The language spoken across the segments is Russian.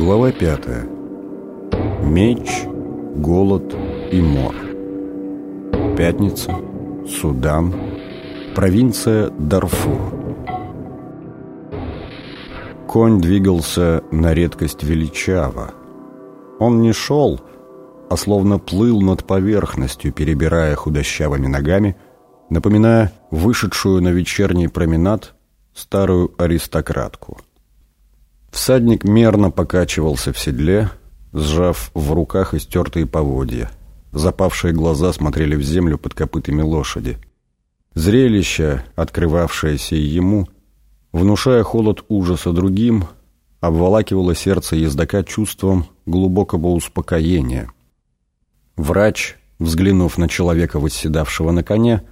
Глава пятая. Меч, голод и мор. Пятница, Судан, провинция Дарфур. Конь двигался на редкость величаво. Он не шел, а словно плыл над поверхностью, перебирая худощавыми ногами, напоминая вышедшую на вечерний променад старую аристократку. Всадник мерно покачивался в седле, сжав в руках истертые поводья. Запавшие глаза смотрели в землю под копытами лошади. Зрелище, открывавшееся ему, внушая холод ужаса другим, обволакивало сердце ездока чувством глубокого успокоения. Врач, взглянув на человека, восседавшего на коне,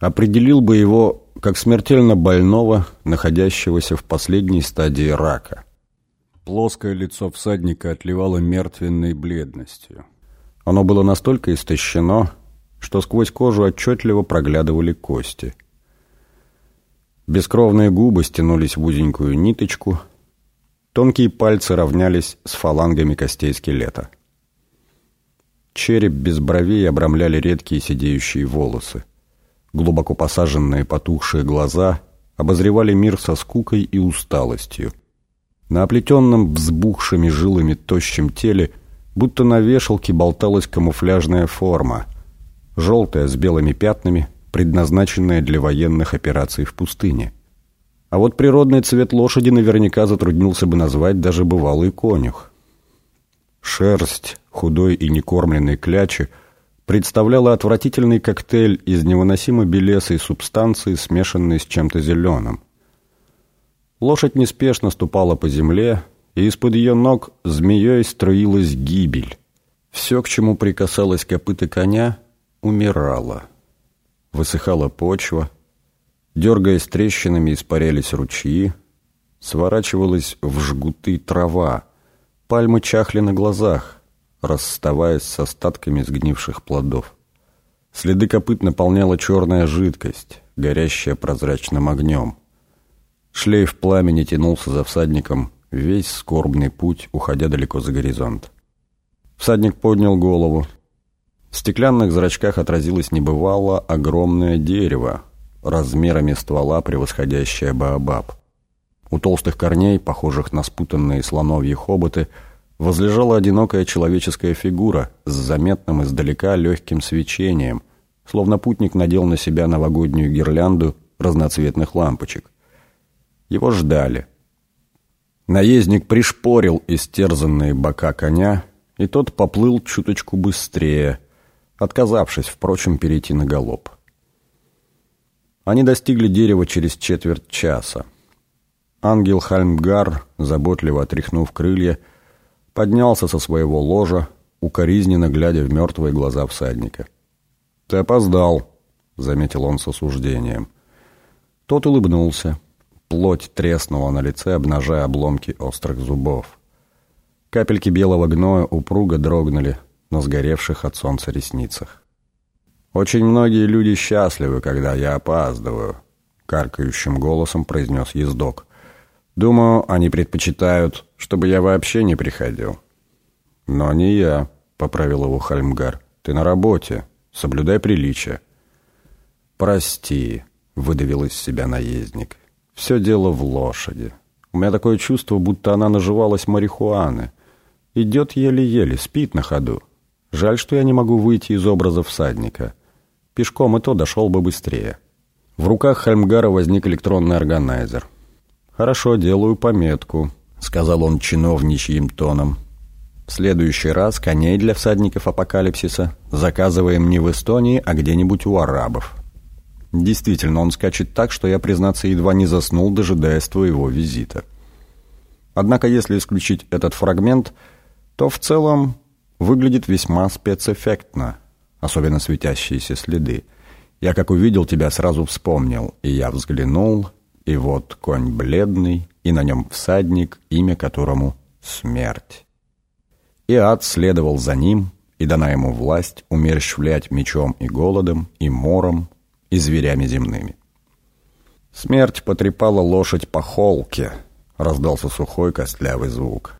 определил бы его как смертельно больного, находящегося в последней стадии рака. Плоское лицо всадника отливало мертвенной бледностью. Оно было настолько истощено, что сквозь кожу отчетливо проглядывали кости. Бескровные губы стянулись в узенькую ниточку, тонкие пальцы равнялись с фалангами костей скелета. Череп без бровей обрамляли редкие сидеющие волосы. Глубоко посаженные потухшие глаза обозревали мир со скукой и усталостью. На оплетенном взбухшими жилами тощем теле будто на вешалке болталась камуфляжная форма, желтая с белыми пятнами, предназначенная для военных операций в пустыне. А вот природный цвет лошади наверняка затруднился бы назвать даже бывалый конюх. Шерсть худой и некормленной клячи представляла отвратительный коктейль из невыносимо белесой субстанции, смешанной с чем-то зеленым. Лошадь неспешно ступала по земле, и из-под ее ног змеей струилась гибель. Все, к чему прикасалась копыта коня, умирало. Высыхала почва, дергаясь трещинами, испарялись ручьи, сворачивалась в жгуты трава, пальмы чахли на глазах, расставаясь с остатками сгнивших плодов. Следы копыт наполняла черная жидкость, горящая прозрачным огнем. Шлейф пламени тянулся за всадником весь скорбный путь, уходя далеко за горизонт. Всадник поднял голову. В стеклянных зрачках отразилось небывало огромное дерево, размерами ствола превосходящее Баобаб. У толстых корней, похожих на спутанные слоновьи хоботы, возлежала одинокая человеческая фигура с заметным издалека легким свечением, словно путник надел на себя новогоднюю гирлянду разноцветных лампочек. Его ждали. Наездник пришпорил истерзанные бока коня, и тот поплыл чуточку быстрее, отказавшись, впрочем, перейти на галоп. Они достигли дерева через четверть часа. Ангел Хальмгар, заботливо отряхнув крылья, поднялся со своего ложа, укоризненно глядя в мертвые глаза всадника. «Ты опоздал», — заметил он с осуждением. Тот улыбнулся. Плоть треснула на лице, обнажая обломки острых зубов. Капельки белого гноя упруго дрогнули на сгоревших от солнца ресницах. «Очень многие люди счастливы, когда я опаздываю», — каркающим голосом произнес ездок. «Думаю, они предпочитают, чтобы я вообще не приходил». «Но не я», — поправил его Хальмгар. «Ты на работе. Соблюдай приличие». «Прости», — выдавил из себя наездник. Все дело в лошади. У меня такое чувство, будто она наживалась марихуаны. Идет еле-еле, спит на ходу. Жаль, что я не могу выйти из образа всадника. Пешком и то дошел бы быстрее. В руках Хальмгара возник электронный органайзер. «Хорошо, делаю пометку», — сказал он чиновничьим тоном. «В следующий раз коней для всадников апокалипсиса заказываем не в Эстонии, а где-нибудь у арабов». Действительно, он скачет так, что я, признаться, едва не заснул, дожидаясь твоего визита. Однако, если исключить этот фрагмент, то в целом выглядит весьма спецэффектно, особенно светящиеся следы. Я, как увидел тебя, сразу вспомнил, и я взглянул, и вот конь бледный, и на нем всадник, имя которому — смерть. И ад следовал за ним, и дана ему власть умерщвлять мечом и голодом, и мором, и зверями земными. Смерть потрепала лошадь по холке, раздался сухой костлявый звук.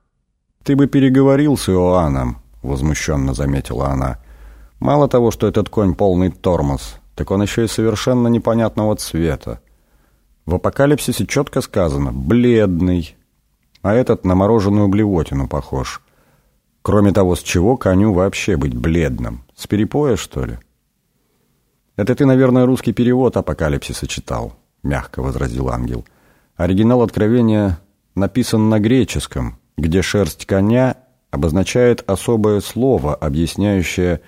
«Ты бы переговорил с Иоанном», — возмущенно заметила она. «Мало того, что этот конь полный тормоз, так он еще и совершенно непонятного цвета. В апокалипсисе четко сказано «бледный», а этот на мороженую блевотину похож. Кроме того, с чего коню вообще быть бледным? С перепоя, что ли? «Это ты, наверное, русский перевод апокалипсиса читал», — мягко возразил ангел. «Оригинал откровения написан на греческом, где шерсть коня обозначает особое слово, объясняющее,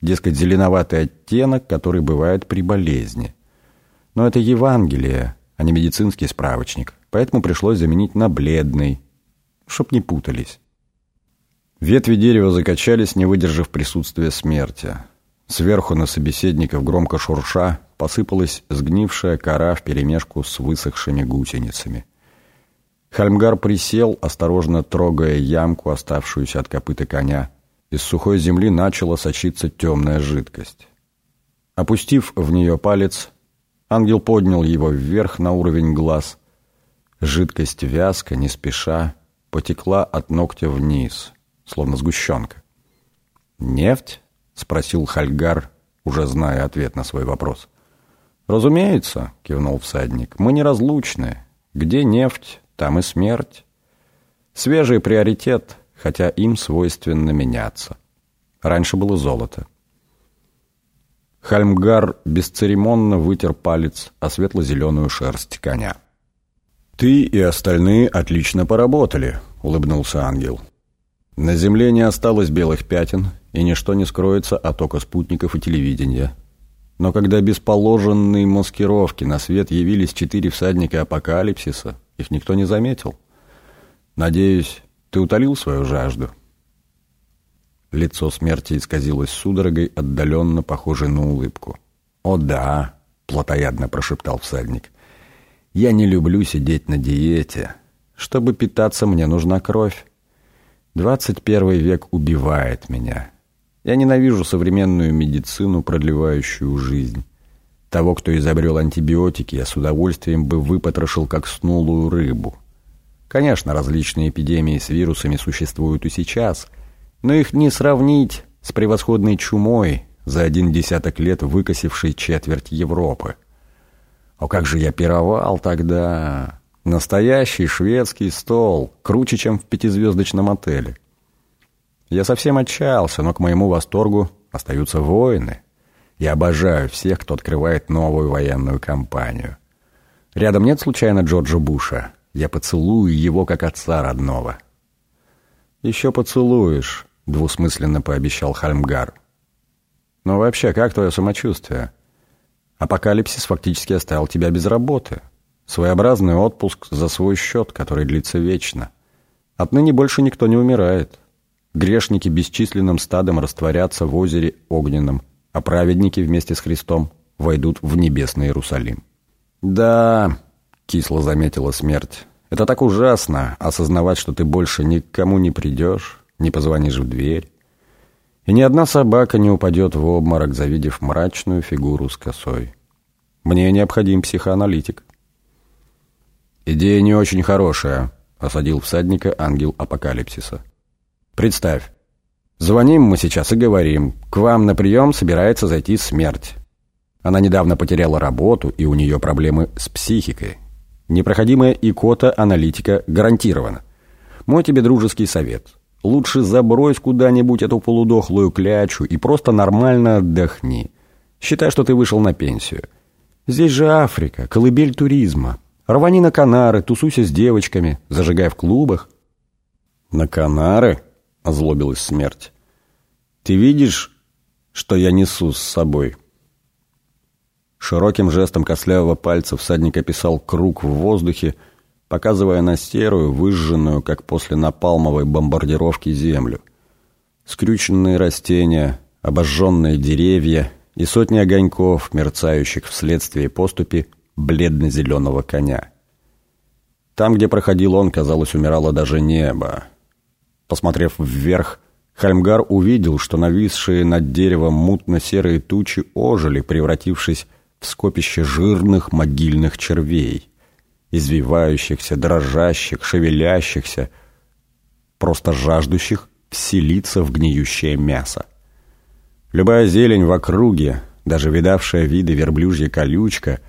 дескать, зеленоватый оттенок, который бывает при болезни. Но это Евангелие, а не медицинский справочник, поэтому пришлось заменить на бледный, чтоб не путались. Ветви дерева закачались, не выдержав присутствия смерти. Сверху на собеседников громко шурша посыпалась сгнившая кора вперемешку с высохшими гусеницами. Хальмгар присел, осторожно трогая ямку, оставшуюся от копыта коня. Из сухой земли начала сочиться темная жидкость. Опустив в нее палец, ангел поднял его вверх на уровень глаз. Жидкость вязко, не спеша, потекла от ногтя вниз, словно сгущенка. «Нефть?» — спросил Хальгар, уже зная ответ на свой вопрос. «Разумеется», — кивнул всадник, — «мы неразлучны. Где нефть, там и смерть. Свежий приоритет, хотя им свойственно меняться. Раньше было золото». Хальмгар бесцеремонно вытер палец о светло-зеленую шерсть коня. «Ты и остальные отлично поработали», — улыбнулся ангел. «На земле не осталось белых пятен, и ничто не скроется от ока спутников и телевидения. Но когда без положенной маскировки на свет явились четыре всадника апокалипсиса, их никто не заметил. Надеюсь, ты утолил свою жажду?» Лицо смерти исказилось судорогой, отдаленно похожей на улыбку. «О да!» — плотоядно прошептал всадник. «Я не люблю сидеть на диете. Чтобы питаться, мне нужна кровь. Двадцать первый век убивает меня. Я ненавижу современную медицину, продлевающую жизнь. Того, кто изобрел антибиотики, я с удовольствием бы выпотрошил, как снулую рыбу. Конечно, различные эпидемии с вирусами существуют и сейчас, но их не сравнить с превосходной чумой, за один десяток лет выкосившей четверть Европы. О, как же я пировал тогда! Настоящий шведский стол, круче, чем в пятизвездочном отеле. Я совсем отчаялся, но к моему восторгу остаются воины. Я обожаю всех, кто открывает новую военную кампанию. Рядом нет случайно Джорджа Буша? Я поцелую его, как отца родного. «Еще поцелуешь», — двусмысленно пообещал Хальмгар. «Но вообще, как твое самочувствие? Апокалипсис фактически оставил тебя без работы. Своеобразный отпуск за свой счет, который длится вечно. Отныне больше никто не умирает». Грешники бесчисленным стадом растворятся в озере огненном, а праведники вместе с Христом войдут в небесный Иерусалим. «Да», — кисло заметила смерть, — «это так ужасно, осознавать, что ты больше никому не придешь, не позвонишь в дверь, и ни одна собака не упадет в обморок, завидев мрачную фигуру с косой. Мне необходим психоаналитик». «Идея не очень хорошая», — осадил всадника ангел апокалипсиса. Представь, звоним мы сейчас и говорим, к вам на прием собирается зайти смерть. Она недавно потеряла работу, и у нее проблемы с психикой. Непроходимая икота-аналитика гарантирована. Мой тебе дружеский совет. Лучше забрось куда-нибудь эту полудохлую клячу и просто нормально отдохни. Считай, что ты вышел на пенсию. Здесь же Африка, колыбель туризма. Рвани на Канары, тусуйся с девочками, зажигай в клубах. На Канары? озлобилась смерть. «Ты видишь, что я несу с собой?» Широким жестом костлявого пальца всадник описал круг в воздухе, показывая на серую, выжженную, как после напалмовой бомбардировки, землю. Скрюченные растения, обожженные деревья и сотни огоньков, мерцающих вследствие поступи бледно-зеленого коня. Там, где проходил он, казалось, умирало даже небо. Посмотрев вверх, Хальмгар увидел, что нависшие над деревом мутно-серые тучи ожили, превратившись в скопище жирных могильных червей, извивающихся, дрожащих, шевелящихся. просто жаждущих вселиться в гниющее мясо. Любая зелень в округе, даже видавшая виды верблюжья колючка,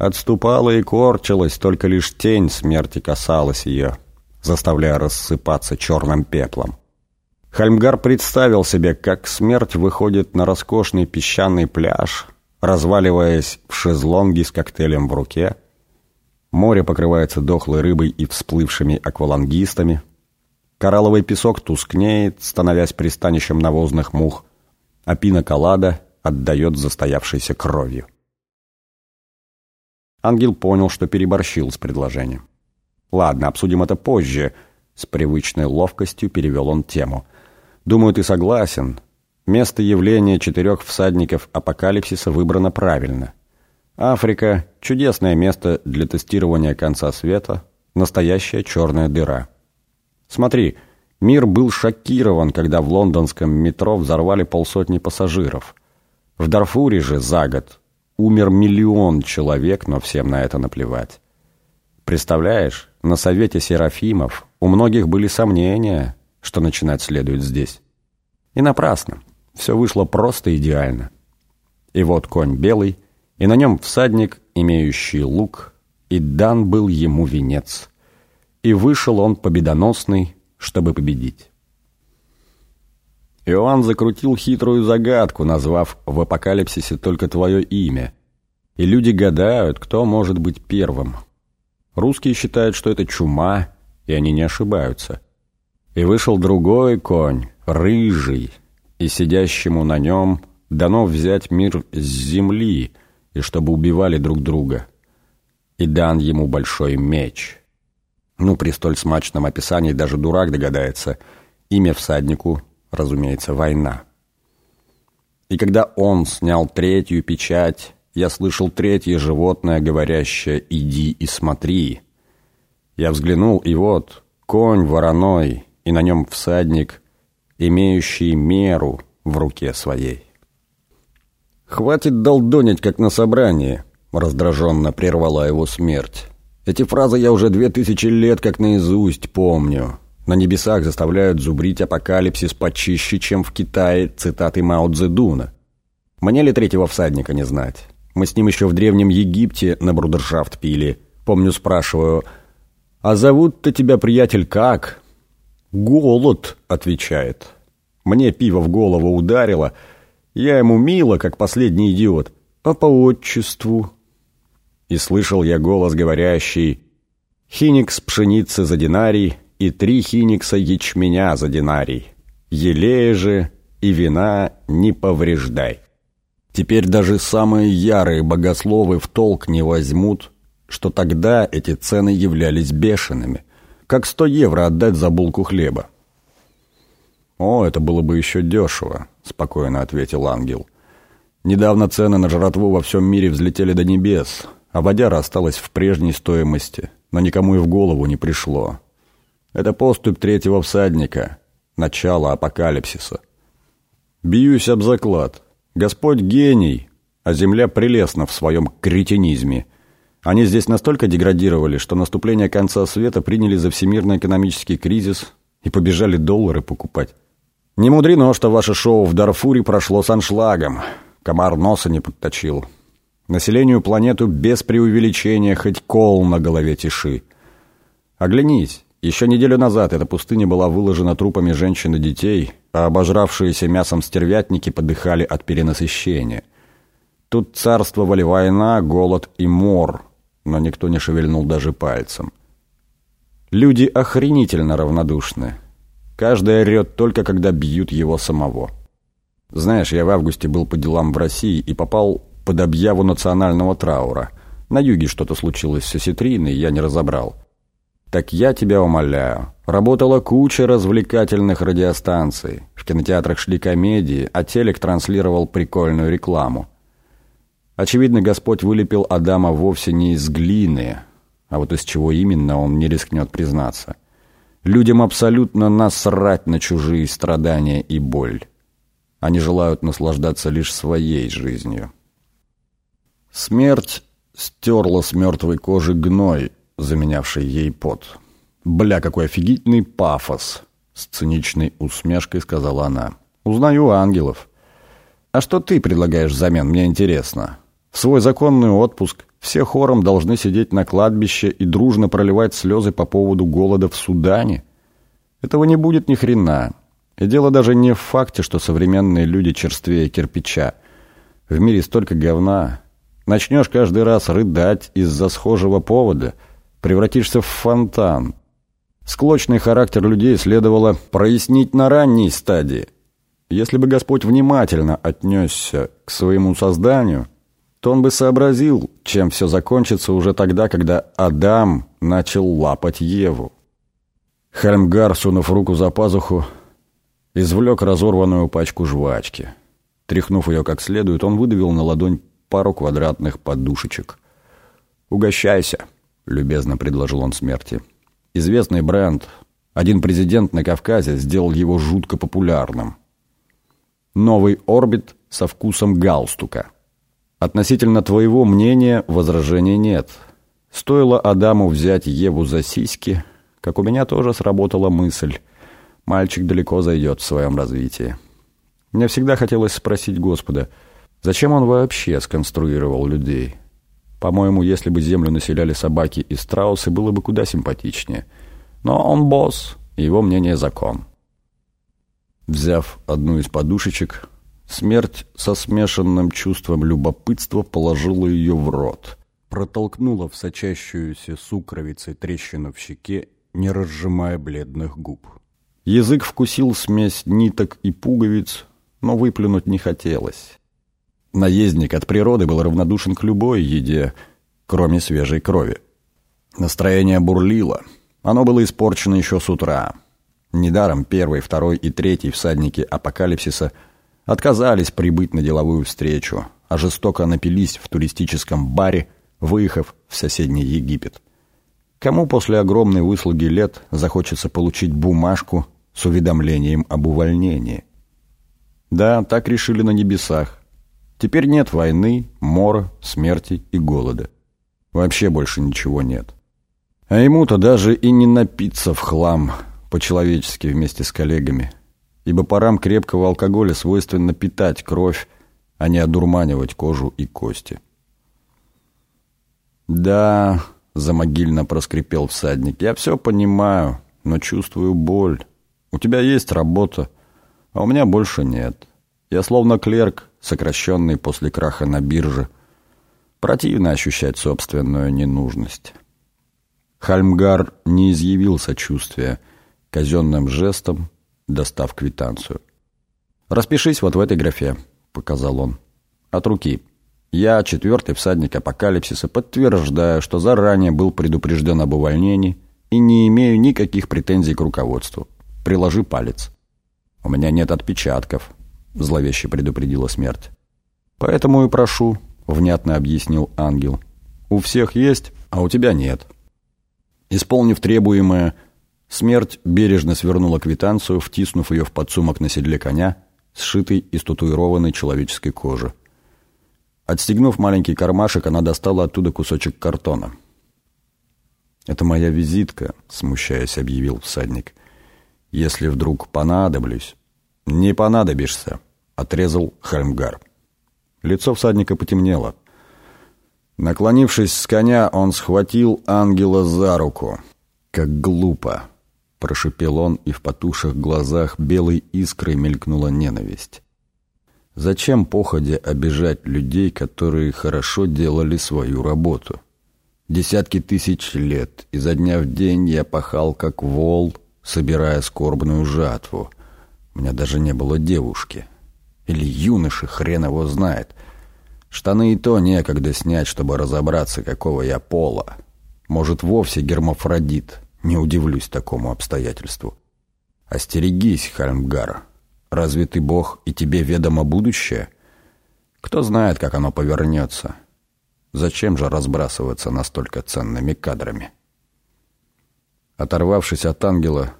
отступала и корчилась, только лишь тень смерти касалась ее, заставляя рассыпаться черным пеплом. Хальмгар представил себе, как смерть выходит на роскошный песчаный пляж, разваливаясь в шезлонге с коктейлем в руке. Море покрывается дохлой рыбой и всплывшими аквалангистами. Коралловый песок тускнеет, становясь пристанищем навозных мух, а пина-колада отдает застоявшейся кровью. Ангел понял, что переборщил с предложением. «Ладно, обсудим это позже», — с привычной ловкостью перевел он тему. «Думаю, ты согласен. Место явления четырех всадников апокалипсиса выбрано правильно. Африка — чудесное место для тестирования конца света, настоящая черная дыра». Смотри, мир был шокирован, когда в лондонском метро взорвали полсотни пассажиров. В Дарфуре же за год умер миллион человек, но всем на это наплевать. Представляешь, на совете Серафимов у многих были сомнения, что начинать следует здесь. И напрасно. Все вышло просто идеально. И вот конь белый, и на нем всадник, имеющий лук, и дан был ему венец и вышел он победоносный, чтобы победить. Иоанн закрутил хитрую загадку, назвав в апокалипсисе только твое имя. И люди гадают, кто может быть первым. Русские считают, что это чума, и они не ошибаются. И вышел другой конь, рыжий, и сидящему на нем дано взять мир с земли, и чтобы убивали друг друга. И дан ему большой меч». Ну, при столь смачном описании даже дурак догадается. Имя всаднику, разумеется, война. И когда он снял третью печать, я слышал третье животное, говорящее «иди и смотри». Я взглянул, и вот конь вороной, и на нем всадник, имеющий меру в руке своей. «Хватит долдонить, как на собрании», — раздраженно прервала его смерть. Эти фразы я уже две тысячи лет как наизусть помню. На небесах заставляют зубрить апокалипсис почище, чем в Китае цитаты Мао Цзэдуна. Мне ли третьего всадника не знать? Мы с ним еще в Древнем Египте на брудершафт пили. Помню, спрашиваю, «А зовут-то тебя, приятель, как?» «Голод», — отвечает. Мне пиво в голову ударило. Я ему мило, как последний идиот. «А по отчеству?» и слышал я голос говорящий «Хиникс пшеницы за динарий и три хиникса ячменя за динарий. Елея же и вина не повреждай». Теперь даже самые ярые богословы в толк не возьмут, что тогда эти цены являлись бешеными, как сто евро отдать за булку хлеба. «О, это было бы еще дешево», — спокойно ответил ангел. «Недавно цены на жратву во всем мире взлетели до небес, а водяра осталась в прежней стоимости, но никому и в голову не пришло. Это поступь третьего всадника, начало апокалипсиса. Бьюсь об заклад. Господь гений, а земля прелестна в своем кретинизме. Они здесь настолько деградировали, что наступление конца света приняли за всемирный экономический кризис и побежали доллары покупать. Не мудрено, что ваше шоу в Дарфуре прошло с аншлагом. Комар носа не подточил. Населению планету без преувеличения хоть кол на голове тиши. Оглянись, еще неделю назад эта пустыня была выложена трупами женщин и детей, а обожравшиеся мясом стервятники подыхали от перенасыщения. Тут царствовали война, голод и мор, но никто не шевельнул даже пальцем. Люди охренительно равнодушны. Каждый орет только, когда бьют его самого. Знаешь, я в августе был по делам в России и попал под объяву национального траура. На юге что-то случилось с осетриной, я не разобрал. Так я тебя умоляю. Работала куча развлекательных радиостанций. В кинотеатрах шли комедии, а телек транслировал прикольную рекламу. Очевидно, Господь вылепил Адама вовсе не из глины, а вот из чего именно он не рискнет признаться. Людям абсолютно насрать на чужие страдания и боль. Они желают наслаждаться лишь своей жизнью. Смерть стерла с мертвой кожи гной, заменявший ей пот. Бля, какой офигительный пафос. с циничной усмешкой сказала она. «Узнаю ангелов». «А что ты предлагаешь взамен, мне интересно?» «В свой законный отпуск все хором должны сидеть на кладбище и дружно проливать слезы по поводу голода в Судане? Этого не будет ни хрена. И дело даже не в факте, что современные люди черствее кирпича. В мире столько говна. Начнешь каждый раз рыдать из-за схожего повода, превратишься в фонтан. Склочный характер людей следовало прояснить на ранней стадии. Если бы Господь внимательно отнесся к своему созданию, то он бы сообразил, чем все закончится уже тогда, когда Адам начал лапать Еву. Хельмгар, сунув руку за пазуху, извлек разорванную пачку жвачки. Тряхнув ее как следует, он выдавил на ладонь пару квадратных подушечек. «Угощайся», — любезно предложил он смерти. Известный бренд. Один президент на Кавказе сделал его жутко популярным. Новый орбит со вкусом галстука. Относительно твоего мнения возражений нет. Стоило Адаму взять Еву за сиськи, как у меня тоже сработала мысль. Мальчик далеко зайдет в своем развитии. Мне всегда хотелось спросить Господа, зачем он вообще сконструировал людей? По-моему, если бы землю населяли собаки и страусы, было бы куда симпатичнее. Но он босс, и его мнение закон. Взяв одну из подушечек, смерть со смешанным чувством любопытства положила ее в рот, протолкнула в сочащуюся сукровицей трещину в щеке, не разжимая бледных губ. Язык вкусил смесь ниток и пуговиц, но выплюнуть не хотелось. Наездник от природы был равнодушен к любой еде, кроме свежей крови. Настроение бурлило. Оно было испорчено еще с утра. Недаром первый, второй и третий всадники апокалипсиса отказались прибыть на деловую встречу, а жестоко напились в туристическом баре, выехав в соседний Египет. Кому после огромной выслуги лет захочется получить бумажку с уведомлением об увольнении? Да, так решили на небесах. Теперь нет войны, мора, смерти и голода. Вообще больше ничего нет. А ему-то даже и не напиться в хлам по-человечески вместе с коллегами. Ибо парам крепкого алкоголя свойственно питать кровь, а не одурманивать кожу и кости. «Да», — замогильно проскрипел всадник, — «я все понимаю, но чувствую боль. У тебя есть работа, а у меня больше нет. Я словно клерк, сокращенный после краха на бирже. Противно ощущать собственную ненужность. Хальмгар не изъявил сочувствия, казенным жестом достав квитанцию. «Распишись вот в этой графе», — показал он. «От руки. Я, четвертый всадник апокалипсиса, подтверждаю, что заранее был предупрежден об увольнении и не имею никаких претензий к руководству. Приложи палец. У меня нет отпечатков, — зловеще предупредила смерть. «Поэтому и прошу», — внятно объяснил ангел. «У всех есть, а у тебя нет». Исполнив требуемое, смерть бережно свернула квитанцию, втиснув ее в подсумок на седле коня, сшитый из татуированной человеческой кожи. Отстегнув маленький кармашек, она достала оттуда кусочек картона. «Это моя визитка», — смущаясь, объявил всадник. «Если вдруг понадоблюсь...» «Не понадобишься», — отрезал Хельмгар. Лицо всадника потемнело. Наклонившись с коня, он схватил ангела за руку. «Как глупо!» — прошипел он, и в потушах глазах белой искрой мелькнула ненависть. Зачем походе обижать людей, которые хорошо делали свою работу? Десятки тысяч лет, изо дня в день я пахал как вол, собирая скорбную жатву — у меня даже не было девушки. Или юноши, хрен его знает. Штаны и то некогда снять, чтобы разобраться, какого я пола. Может, вовсе гермафродит. Не удивлюсь такому обстоятельству. Остерегись, Хальмгар. Разве ты бог, и тебе ведомо будущее? Кто знает, как оно повернется. Зачем же разбрасываться настолько ценными кадрами? Оторвавшись от ангела,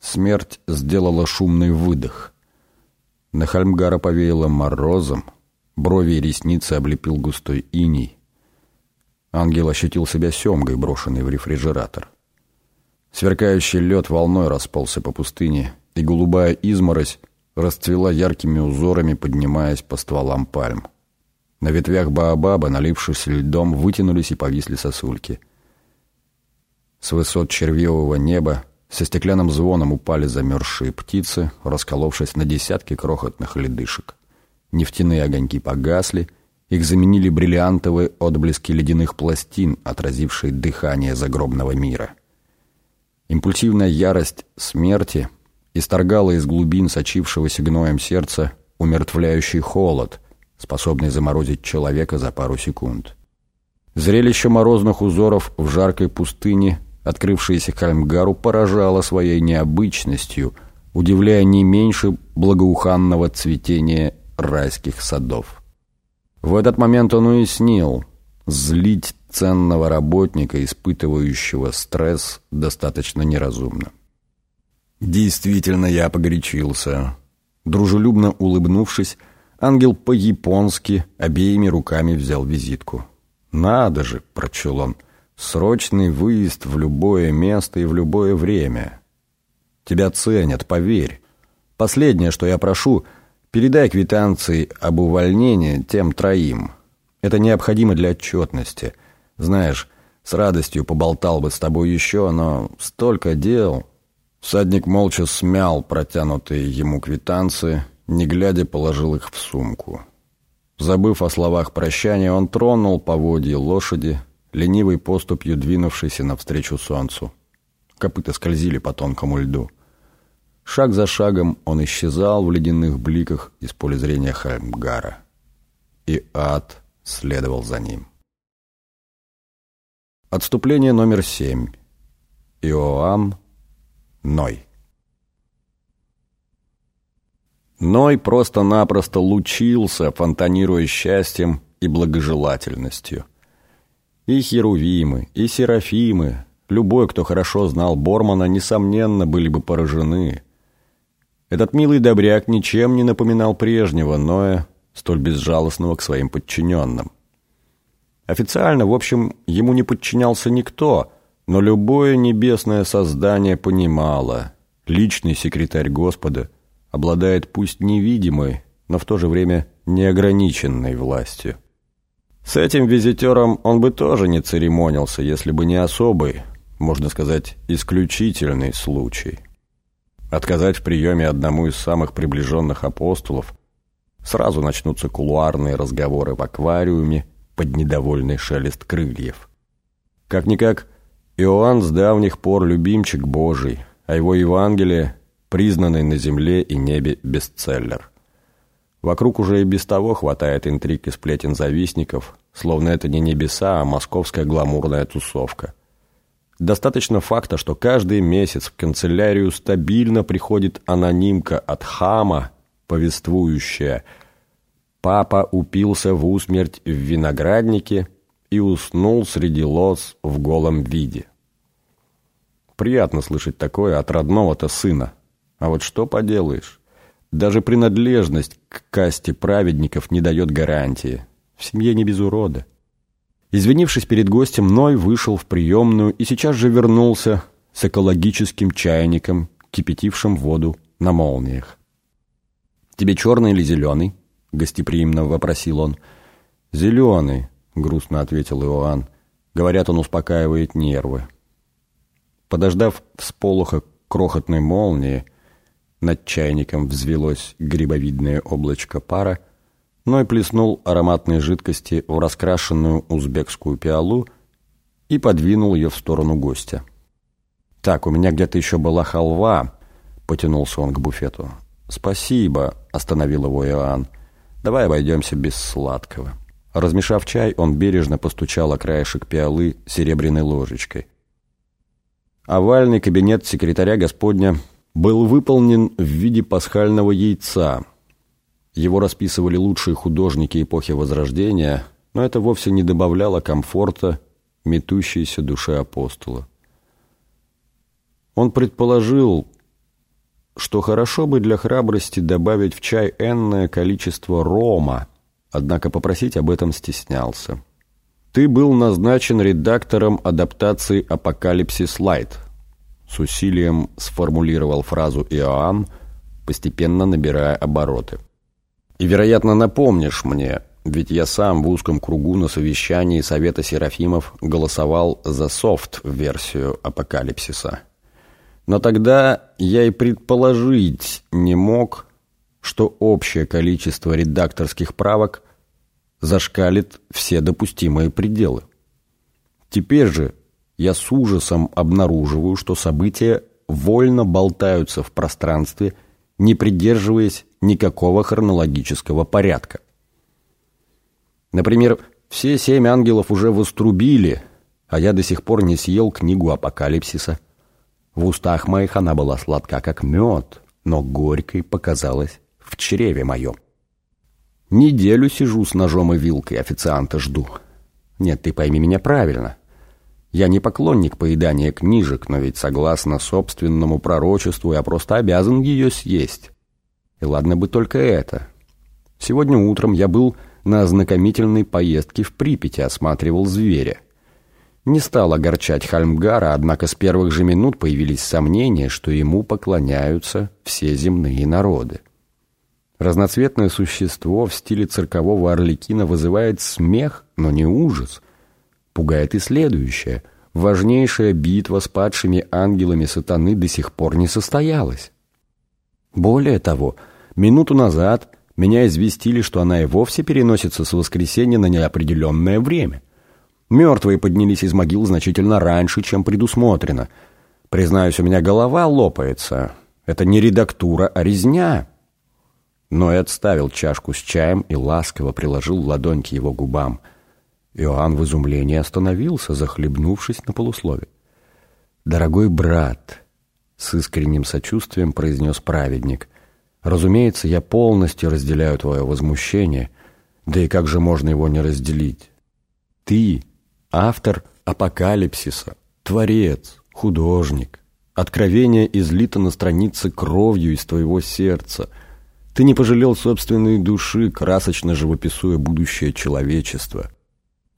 Смерть сделала шумный выдох. На Хальмгара повеяло морозом, брови и ресницы облепил густой иней. Ангел ощутил себя семгой, брошенной в рефрижератор. Сверкающий лед волной расползся по пустыне, и голубая изморозь расцвела яркими узорами, поднимаясь по стволам пальм. На ветвях Баобаба, налившись льдом, вытянулись и повисли сосульки. С высот червивого неба со стеклянным звоном упали замерзшие птицы, расколовшись на десятки крохотных ледышек. Нефтяные огоньки погасли, их заменили бриллиантовые отблески ледяных пластин, отразившие дыхание загробного мира. Импульсивная ярость смерти исторгала из глубин сочившегося гноем сердца умертвляющий холод, способный заморозить человека за пару секунд. Зрелище морозных узоров в жаркой пустыне открывшееся Кальмгару, поражало своей необычностью, удивляя не меньше благоуханного цветения райских садов. В этот момент он уяснил, злить ценного работника, испытывающего стресс, достаточно неразумно. «Действительно, я погорячился». Дружелюбно улыбнувшись, ангел по-японски обеими руками взял визитку. «Надо же!» — прочел он. Срочный выезд в любое место и в любое время. Тебя ценят, поверь. Последнее, что я прошу, передай квитанции об увольнении тем троим. Это необходимо для отчетности. Знаешь, с радостью поболтал бы с тобой еще, но столько дел. Всадник молча смял протянутые ему квитанции, не глядя положил их в сумку. Забыв о словах прощания, он тронул поводье лошади, ленивой поступью двинувшийся навстречу солнцу. Копыта скользили по тонкому льду. Шаг за шагом он исчезал в ледяных бликах из поля зрения Хальмгара. И ад следовал за ним. Отступление номер семь. Иоам Ной. Ной просто-напросто лучился, фонтанируя счастьем и благожелательностью – и херувимы, и серафимы, любой, кто хорошо знал Бормана, несомненно, были бы поражены. Этот милый добряк ничем не напоминал прежнего Ноя, столь безжалостного к своим подчиненным. Официально, в общем, ему не подчинялся никто, но любое небесное создание понимало, личный секретарь Господа обладает пусть невидимой, но в то же время неограниченной властью. С этим визитером он бы тоже не церемонился, если бы не особый, можно сказать, исключительный случай. Отказать в приеме одному из самых приближенных апостолов сразу начнутся кулуарные разговоры в аквариуме под недовольный шелест крыльев. Как-никак, Иоанн с давних пор любимчик Божий, а его Евангелие – признанный на земле и небе бестселлер – Вокруг уже и без того хватает интриг и сплетен завистников, словно это не небеса, а московская гламурная тусовка. Достаточно факта, что каждый месяц в канцелярию стабильно приходит анонимка от хама, повествующая «Папа упился в усмерть в винограднике и уснул среди лоз в голом виде». Приятно слышать такое от родного-то сына. А вот что поделаешь? Даже принадлежность к касте праведников не дает гарантии. В семье не без урода. Извинившись перед гостем, Ной вышел в приемную и сейчас же вернулся с экологическим чайником, кипятившим воду на молниях. «Тебе черный или зеленый?» — гостеприимно вопросил он. «Зеленый», — грустно ответил Иоанн. «Говорят, он успокаивает нервы». Подождав всполоха крохотной молнии, над чайником взвелось грибовидное облачко пара, Ной плеснул ароматной жидкости в раскрашенную узбекскую пиалу и подвинул ее в сторону гостя. «Так, у меня где-то еще была халва», — потянулся он к буфету. «Спасибо», — остановил его Иоанн. «Давай обойдемся без сладкого». Размешав чай, он бережно постучал о краешек пиалы серебряной ложечкой. Овальный кабинет секретаря Господня был выполнен в виде пасхального яйца. Его расписывали лучшие художники эпохи Возрождения, но это вовсе не добавляло комфорта метущейся душе апостола. Он предположил, что хорошо бы для храбрости добавить в чай энное количество рома, однако попросить об этом стеснялся. «Ты был назначен редактором адаптации «Апокалипсис Лайт», с усилием сформулировал фразу Иоанн, постепенно набирая обороты. «И, вероятно, напомнишь мне, ведь я сам в узком кругу на совещании Совета Серафимов голосовал за софт-версию апокалипсиса. Но тогда я и предположить не мог, что общее количество редакторских правок зашкалит все допустимые пределы. Теперь же я с ужасом обнаруживаю, что события вольно болтаются в пространстве, не придерживаясь никакого хронологического порядка. Например, все семь ангелов уже вострубили, а я до сих пор не съел книгу апокалипсиса. В устах моих она была сладка, как мед, но горькой показалась в чреве моем. Неделю сижу с ножом и вилкой, официанта жду. Нет, ты пойми меня правильно. Я не поклонник поедания книжек, но ведь согласно собственному пророчеству я просто обязан ее съесть. И ладно бы только это. Сегодня утром я был на ознакомительной поездке в Припяти, осматривал зверя. Не стал огорчать Хальмгара, однако с первых же минут появились сомнения, что ему поклоняются все земные народы. Разноцветное существо в стиле циркового орликина вызывает смех, но не ужас. Пугает и следующее. Важнейшая битва с падшими ангелами сатаны до сих пор не состоялась. Более того, минуту назад меня известили, что она и вовсе переносится с воскресенья на неопределенное время. Мертвые поднялись из могил значительно раньше, чем предусмотрено. Признаюсь, у меня голова лопается. Это не редактура, а резня. Но и отставил чашку с чаем и ласково приложил ладонь к его губам. Иоанн в изумлении остановился, захлебнувшись на полуслове. «Дорогой брат», — с искренним сочувствием произнес праведник, «разумеется, я полностью разделяю твое возмущение, да и как же можно его не разделить? Ты — автор апокалипсиса, творец, художник. Откровение излито на странице кровью из твоего сердца — ты не пожалел собственной души, красочно живописуя будущее человечества.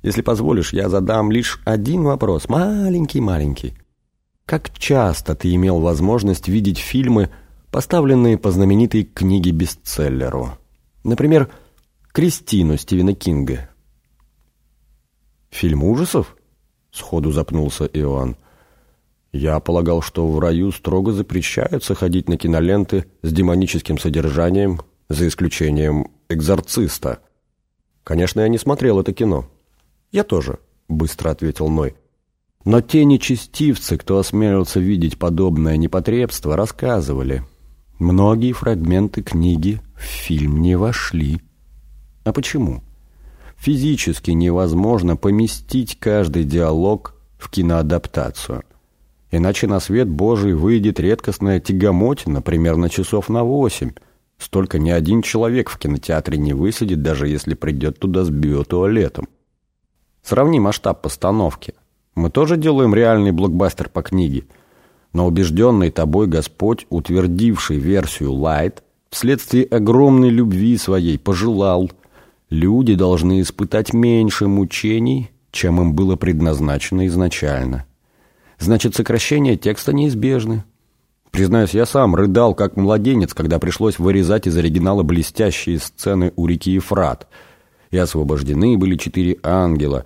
Если позволишь, я задам лишь один вопрос, маленький-маленький. Как часто ты имел возможность видеть фильмы, поставленные по знаменитой книге-бестселлеру? Например, «Кристину» Стивена Кинга. «Фильм ужасов?» — сходу запнулся Иоанн. Я полагал, что в раю строго запрещается ходить на киноленты с демоническим содержанием, за исключением «Экзорциста». Конечно, я не смотрел это кино. Я тоже, быстро ответил Ной. Но те нечестивцы, кто осмелился видеть подобное непотребство, рассказывали. Многие фрагменты книги в фильм не вошли. А почему? Физически невозможно поместить каждый диалог в киноадаптацию – Иначе на свет Божий выйдет редкостная тягомотина примерно часов на восемь. Столько ни один человек в кинотеатре не высидит, даже если придет туда с биотуалетом. Сравни масштаб постановки. Мы тоже делаем реальный блокбастер по книге. Но убежденный тобой Господь, утвердивший версию Light, вследствие огромной любви своей пожелал, люди должны испытать меньше мучений, чем им было предназначено изначально. Значит, сокращения текста неизбежны. Признаюсь, я сам рыдал, как младенец, когда пришлось вырезать из оригинала блестящие сцены у реки Ефрат. И освобождены были четыре ангела.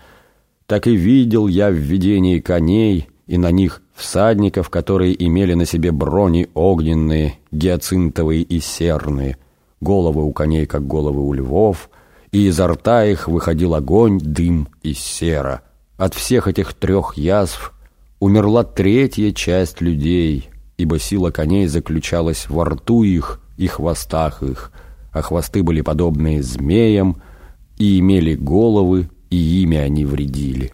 Так и видел я в видении коней, и на них всадников, которые имели на себе брони огненные, гиацинтовые и серные, головы у коней, как головы у львов, и изо рта их выходил огонь, дым и сера. От всех этих трех язв умерла третья часть людей, ибо сила коней заключалась во рту их и хвостах их, а хвосты были подобные змеям и имели головы, и ими они вредили.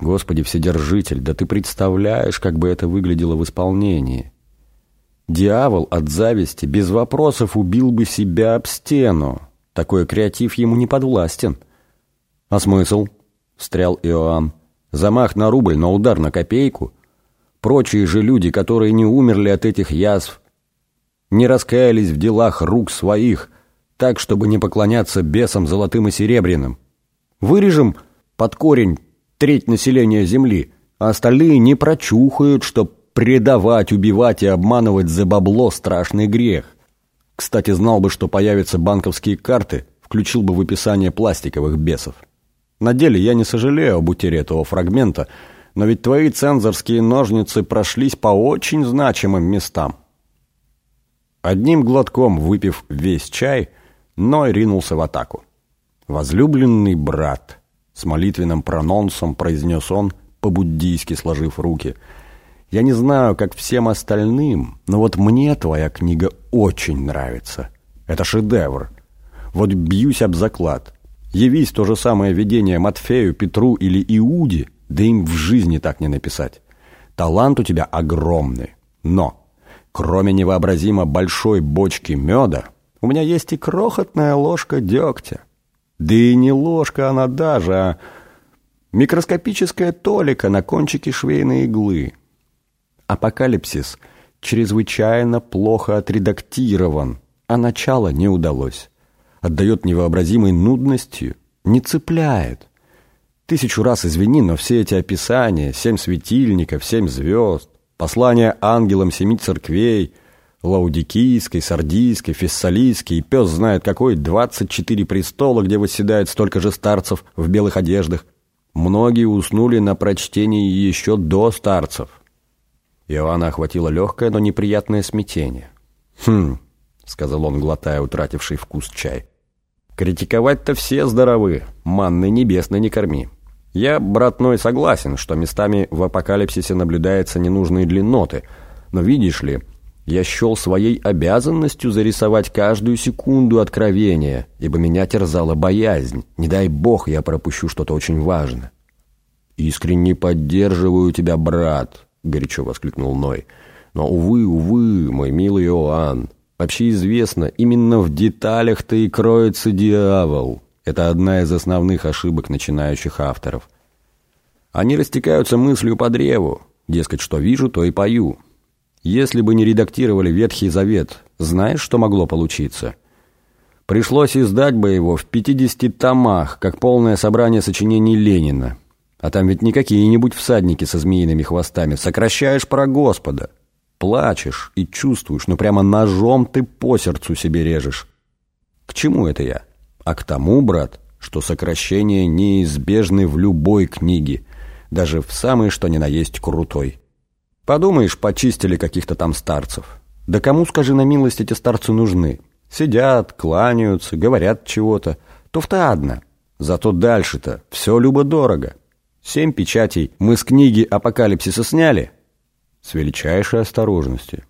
Господи Вседержитель, да ты представляешь, как бы это выглядело в исполнении. Дьявол от зависти без вопросов убил бы себя об стену. Такой креатив ему не подвластен. А смысл? — встрял Иоанн. Замах на рубль, но удар на копейку. Прочие же люди, которые не умерли от этих язв, не раскаялись в делах рук своих, так, чтобы не поклоняться бесам золотым и серебряным. Вырежем под корень треть населения Земли, а остальные не прочухают, что предавать, убивать и обманывать за бабло – страшный грех. Кстати, знал бы, что появятся банковские карты, включил бы в описание пластиковых бесов. На деле я не сожалею об утере этого фрагмента, но ведь твои цензорские ножницы прошлись по очень значимым местам. Одним глотком выпив весь чай, Ной ринулся в атаку. «Возлюбленный брат», — с молитвенным прононсом произнес он, по-буддийски сложив руки, — «я не знаю, как всем остальным, но вот мне твоя книга очень нравится. Это шедевр. Вот бьюсь об заклад. Явись то же самое видение Матфею, Петру или Иуде, да им в жизни так не написать. Талант у тебя огромный. Но, кроме невообразимо большой бочки меда, у меня есть и крохотная ложка дегтя. Да и не ложка она даже, а микроскопическая толика на кончике швейной иглы. Апокалипсис чрезвычайно плохо отредактирован, а начало не удалось. Отдает невообразимой нудностью, не цепляет. Тысячу раз извини, но все эти описания, семь светильников, семь звезд, послания ангелам семи церквей — Лаудикийской, Сардийской, Фессалийской, и пес знает какой, 24 престола, где восседает столько же старцев в белых одеждах. Многие уснули на прочтении еще до старцев. Иоанна охватило легкое, но неприятное смятение. «Хм», — сказал он, глотая утративший вкус чай. «Критиковать-то все здоровы, манны небесной не корми. Я, братной, согласен, что местами в апокалипсисе наблюдается ненужные длинноты, но видишь ли, я счел своей обязанностью зарисовать каждую секунду откровения, ибо меня терзала боязнь. Не дай бог, я пропущу что-то очень важное. «Искренне поддерживаю тебя, брат», — горячо воскликнул Ной. «Но, увы, увы, мой милый Иоанн, вообще известно, именно в деталях-то и кроется дьявол. Это одна из основных ошибок начинающих авторов. Они растекаются мыслью по древу, дескать, что вижу, то и пою». Если бы не редактировали Ветхий Завет, знаешь, что могло получиться? Пришлось издать бы его в 50 томах, как полное собрание сочинений Ленина. А там ведь не какие-нибудь всадники со змеиными хвостами. Сокращаешь про Господа. Плачешь и чувствуешь, но прямо ножом ты по сердцу себе режешь. К чему это я? А к тому, брат, что сокращения неизбежны в любой книге, даже в самой что ни на есть крутой. Подумаешь, почистили каких-то там старцев. Да кому, скажи на милость, эти старцы нужны? Сидят, кланяются, говорят чего-то. Туфта одна. Зато дальше-то все любо-дорого. Семь печатей мы с книги «Апокалипсиса» сняли. С величайшей осторожностью.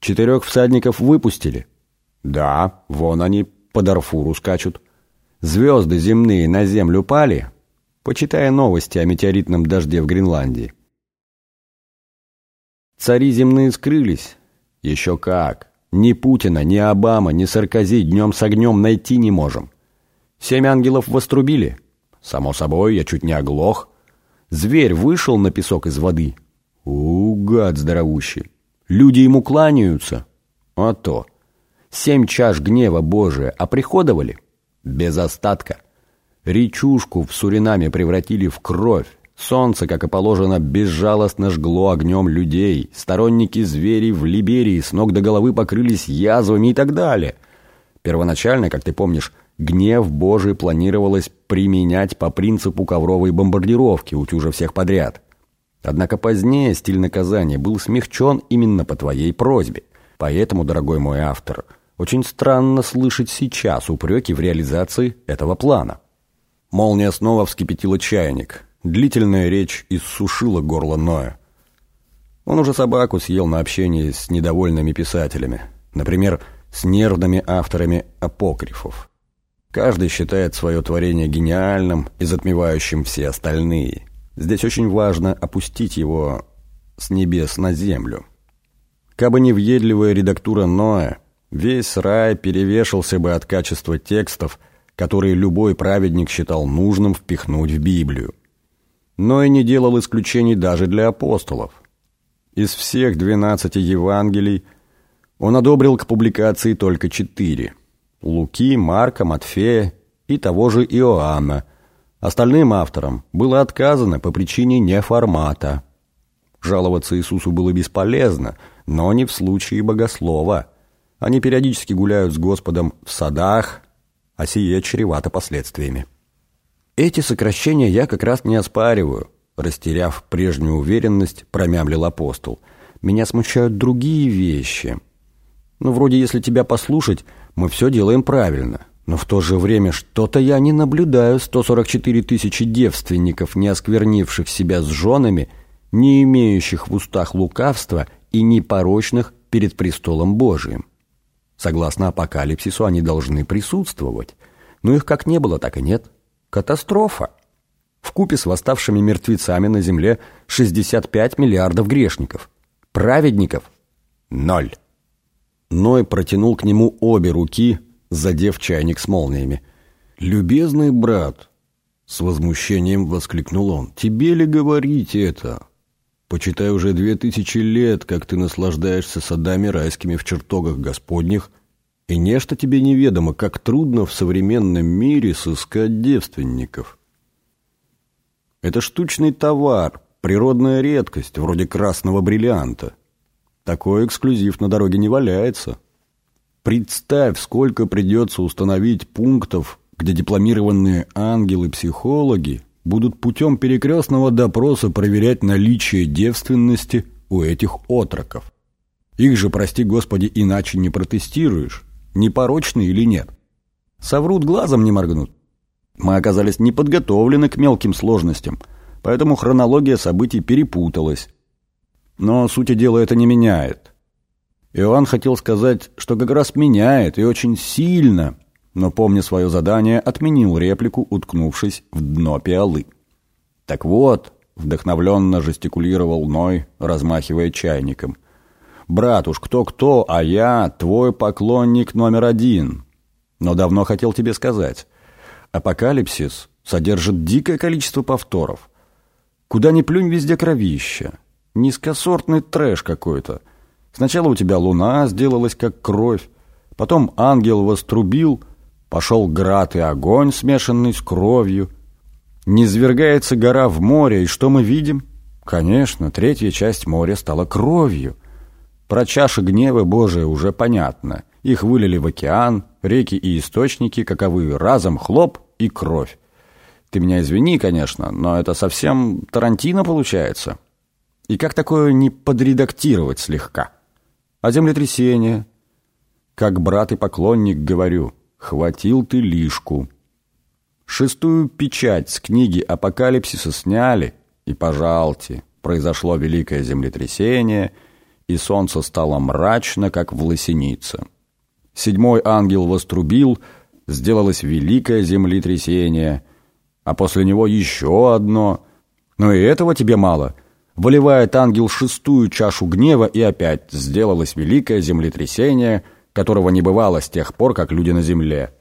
Четырех всадников выпустили. Да, вон они по Дарфуру скачут. Звезды земные на землю пали, почитая новости о метеоритном дожде в Гренландии. Цари земные скрылись? Еще как. Ни Путина, ни Обама, ни Саркози днем с огнем найти не можем. Семь ангелов вострубили? Само собой, я чуть не оглох. Зверь вышел на песок из воды. У, гад здоровущий. Люди ему кланяются. А то. Семь чаш гнева Божия оприходовали? Без остатка. Речушку в Суринаме превратили в кровь. Солнце, как и положено, безжалостно жгло огнем людей. Сторонники зверей в Либерии с ног до головы покрылись язвами и так далее. Первоначально, как ты помнишь, гнев Божий планировалось применять по принципу ковровой бомбардировки, утюжа всех подряд. Однако позднее стиль наказания был смягчен именно по твоей просьбе. Поэтому, дорогой мой автор, очень странно слышать сейчас упреки в реализации этого плана. Молния снова вскипятила чайник. Длительная речь иссушила горло Ноя. Он уже собаку съел на общении с недовольными писателями, например, с нервными авторами апокрифов. Каждый считает свое творение гениальным и затмевающим все остальные. Здесь очень важно опустить его с небес на землю. Кабы не въедливая редактура Ноя, весь рай перевешался бы от качества текстов, которые любой праведник считал нужным впихнуть в Библию но и не делал исключений даже для апостолов. Из всех двенадцати Евангелий он одобрил к публикации только четыре – Луки, Марка, Матфея и того же Иоанна. Остальным авторам было отказано по причине неформата. Жаловаться Иисусу было бесполезно, но не в случае богослова. Они периодически гуляют с Господом в садах, а сие чревато последствиями. Эти сокращения я как раз не оспариваю, растеряв прежнюю уверенность, промямлил апостол. Меня смущают другие вещи. Ну, вроде, если тебя послушать, мы все делаем правильно. Но в то же время что-то я не наблюдаю 144 тысячи девственников, не осквернивших себя с женами, не имеющих в устах лукавства и непорочных перед престолом Божиим. Согласно апокалипсису, они должны присутствовать. Но их как не было, так и нет. Катастрофа. В купе с восставшими мертвецами на земле 65 миллиардов грешников. Праведников – ноль. Ной протянул к нему обе руки, задев чайник с молниями. «Любезный брат!» — с возмущением воскликнул он. «Тебе ли говорить это? Почитай уже две тысячи лет, как ты наслаждаешься садами райскими в чертогах Господних, и нечто тебе неведомо, как трудно в современном мире сыскать девственников. Это штучный товар, природная редкость, вроде красного бриллианта. Такой эксклюзив на дороге не валяется. Представь, сколько придется установить пунктов, где дипломированные ангелы-психологи будут путем перекрестного допроса проверять наличие девственности у этих отроков. Их же, прости господи, иначе не протестируешь, непорочны или нет. Соврут глазом не моргнут. Мы оказались не подготовлены к мелким сложностям, поэтому хронология событий перепуталась. Но сути дела это не меняет. Иоанн хотел сказать, что как раз меняет и очень сильно, но, помня свое задание, отменил реплику, уткнувшись в дно пиалы. «Так вот», — вдохновленно жестикулировал Ной, размахивая чайником, «брат уж кто-кто, а я твой поклонник номер один. Но давно хотел тебе сказать. Апокалипсис содержит дикое количество повторов. Куда ни плюнь, везде кровища. Низкосортный трэш какой-то. Сначала у тебя луна сделалась как кровь, потом ангел вострубил — Пошел град и огонь, смешанный с кровью. Низвергается гора в море, и что мы видим? Конечно, третья часть моря стала кровью. Про чаши гнева Божия уже понятно. Их вылили в океан, реки и источники, каковы разом хлоп и кровь. Ты меня извини, конечно, но это совсем Тарантино получается. И как такое не подредактировать слегка? А землетрясение? Как брат и поклонник говорю – Хватил ты лишку. Шестую печать с книги Апокалипсиса сняли, и, пожалте, произошло великое землетрясение, и солнце стало мрачно, как в лосенице. Седьмой ангел вострубил, сделалось великое землетрясение, а после него еще одно. Но и этого тебе мало. Выливает ангел шестую чашу гнева, и опять сделалось великое землетрясение — которого не бывало с тех пор, как люди на Земле.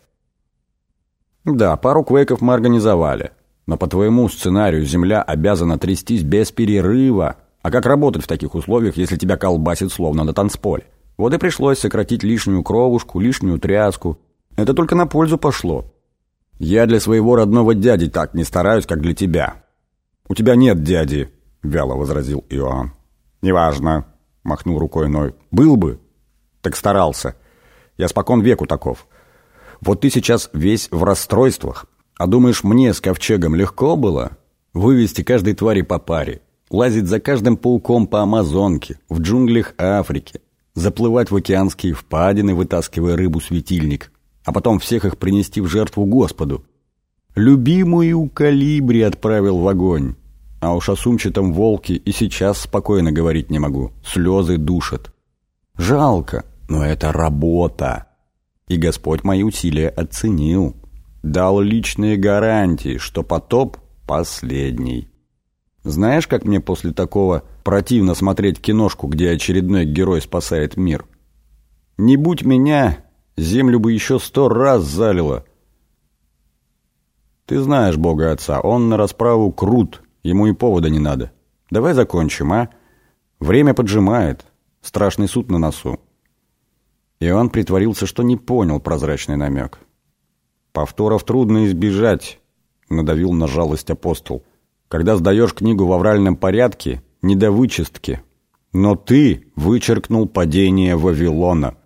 Да, пару квейков мы организовали, но по твоему сценарию Земля обязана трястись без перерыва. А как работать в таких условиях, если тебя колбасит словно на танцполе? Вот и пришлось сократить лишнюю кровушку, лишнюю тряску. Это только на пользу пошло. Я для своего родного дяди так не стараюсь, как для тебя. У тебя нет дяди, вяло возразил Иоанн. Неважно, махнул рукой Ной. Был бы, так старался. Я спокон веку таков. Вот ты сейчас весь в расстройствах. А думаешь, мне с ковчегом легко было? Вывести каждой твари по паре, лазить за каждым пауком по Амазонке, в джунглях Африки, заплывать в океанские впадины, вытаскивая рыбу-светильник, а потом всех их принести в жертву Господу. Любимую калибри отправил в огонь. А уж о сумчатом волке и сейчас спокойно говорить не могу. Слезы душат. Жалко, но это работа. И Господь мои усилия оценил. Дал личные гарантии, что потоп последний. Знаешь, как мне после такого противно смотреть киношку, где очередной герой спасает мир? Не будь меня, землю бы еще сто раз залило. Ты знаешь Бога Отца, он на расправу крут, ему и повода не надо. Давай закончим, а? Время поджимает, страшный суд на носу. Иоанн притворился, что не понял прозрачный намек. «Повторов трудно избежать», — надавил на жалость апостол. «Когда сдаешь книгу в авральном порядке, не до вычистки. Но ты вычеркнул падение Вавилона.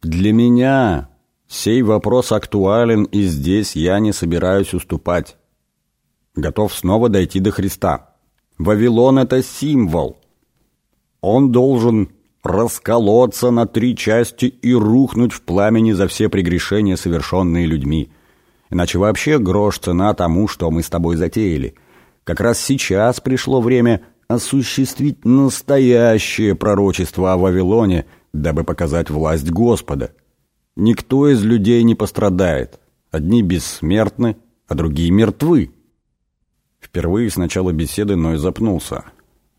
Для меня сей вопрос актуален, и здесь я не собираюсь уступать. Готов снова дойти до Христа. Вавилон — это символ. Он должен расколоться на три части и рухнуть в пламени за все прегрешения, совершенные людьми. Иначе вообще грош цена тому, что мы с тобой затеяли. Как раз сейчас пришло время осуществить настоящее пророчество о Вавилоне, дабы показать власть Господа. Никто из людей не пострадает. Одни бессмертны, а другие мертвы. Впервые с начала беседы Ной запнулся.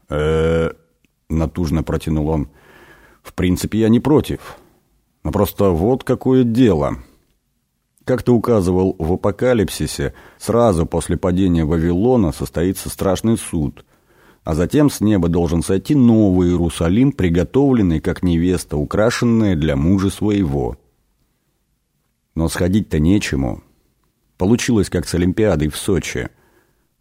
э натужно протянул он. «В принципе, я не против. Но просто вот какое дело». Как ты указывал в апокалипсисе, сразу после падения Вавилона состоится страшный суд, а затем с неба должен сойти новый Иерусалим, приготовленный как невеста, украшенная для мужа своего. Но сходить-то нечему. Получилось как с Олимпиадой в Сочи.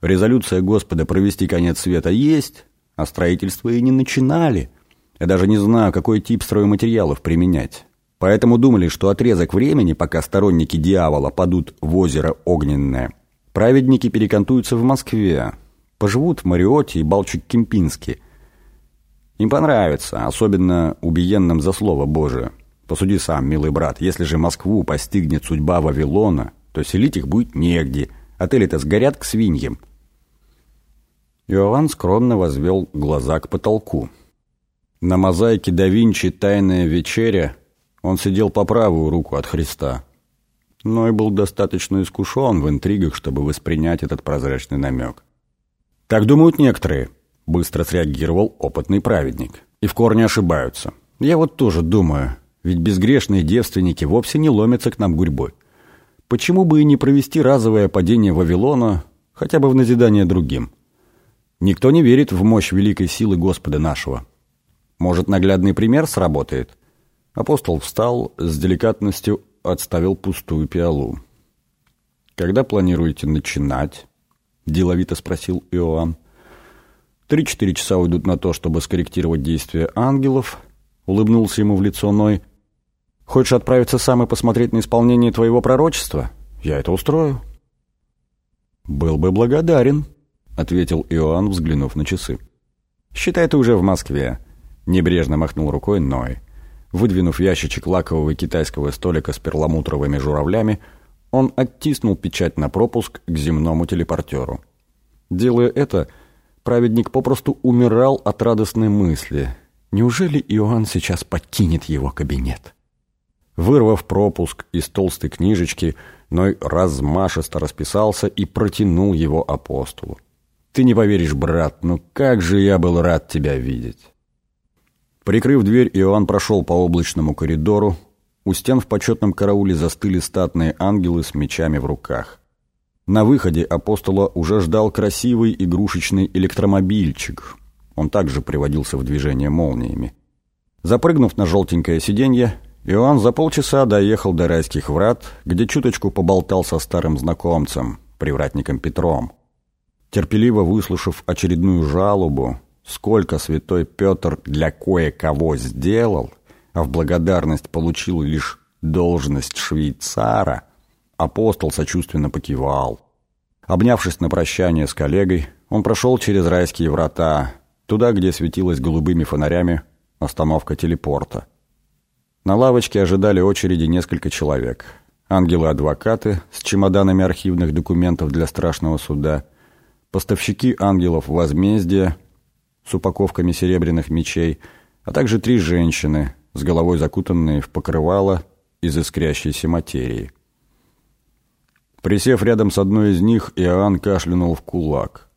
Резолюция Господа провести конец света есть, а строительство и не начинали. Я даже не знаю, какой тип стройматериалов применять. Поэтому думали, что отрезок времени, пока сторонники дьявола падут в озеро Огненное, праведники перекантуются в Москве, поживут в Мариоте и Балчик-Кемпинске. Им понравится, особенно убиенным за слово Божие. Посуди сам, милый брат, если же Москву постигнет судьба Вавилона, то селить их будет негде, отели-то сгорят к свиньям. Иоанн скромно возвел глаза к потолку. На мозаике да Винчи «Тайная вечеря» Он сидел по правую руку от Христа, но и был достаточно искушен в интригах, чтобы воспринять этот прозрачный намек. «Так думают некоторые», — быстро среагировал опытный праведник. «И в корне ошибаются. Я вот тоже думаю, ведь безгрешные девственники вовсе не ломятся к нам гурьбой. Почему бы и не провести разовое падение Вавилона, хотя бы в назидание другим? Никто не верит в мощь великой силы Господа нашего. Может, наглядный пример сработает?» Апостол встал, с деликатностью отставил пустую пиалу. «Когда планируете начинать?» – деловито спросил Иоанн. «Три-четыре часа уйдут на то, чтобы скорректировать действия ангелов», – улыбнулся ему в лицо Ной. «Хочешь отправиться сам и посмотреть на исполнение твоего пророчества? Я это устрою». «Был бы благодарен», — ответил Иоанн, взглянув на часы. «Считай, ты уже в Москве», — небрежно махнул рукой Ной. Выдвинув ящичек лакового китайского столика с перламутровыми журавлями, он оттиснул печать на пропуск к земному телепортеру. Делая это, праведник попросту умирал от радостной мысли. Неужели Иоанн сейчас покинет его кабинет? Вырвав пропуск из толстой книжечки, Ной размашисто расписался и протянул его апостолу. «Ты не поверишь, брат, ну как же я был рад тебя видеть!» Прикрыв дверь, Иоанн прошел по облачному коридору. У стен в почетном карауле застыли статные ангелы с мечами в руках. На выходе апостола уже ждал красивый игрушечный электромобильчик. Он также приводился в движение молниями. Запрыгнув на желтенькое сиденье, Иоанн за полчаса доехал до райских врат, где чуточку поболтал со старым знакомцем, привратником Петром. Терпеливо выслушав очередную жалобу, сколько святой Петр для кое-кого сделал, а в благодарность получил лишь должность швейцара, апостол сочувственно покивал. Обнявшись на прощание с коллегой, он прошел через райские врата, туда, где светилась голубыми фонарями остановка телепорта. На лавочке ожидали очереди несколько человек. Ангелы-адвокаты с чемоданами архивных документов для страшного суда, поставщики ангелов возмездия, с упаковками серебряных мечей, а также три женщины, с головой закутанные в покрывало из искрящейся материи. Присев рядом с одной из них, Иоанн кашлянул в кулак.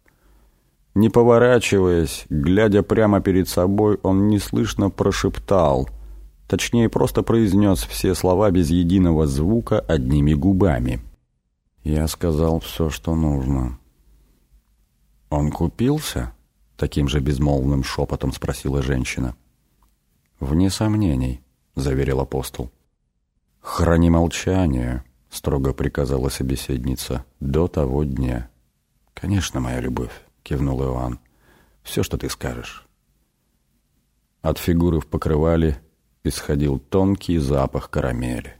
Не поворачиваясь, глядя прямо перед собой, он неслышно прошептал, точнее, просто произнес все слова без единого звука одними губами. «Я сказал все, что нужно». «Он купился?» Таким же безмолвным шепотом спросила женщина. «Вне сомнений», — заверил апостол. «Храни молчание», — строго приказала собеседница, — «до того дня». «Конечно, моя любовь», — кивнул Иоанн. Все, что ты скажешь. От фигуры в покрывале исходил тонкий запах карамели.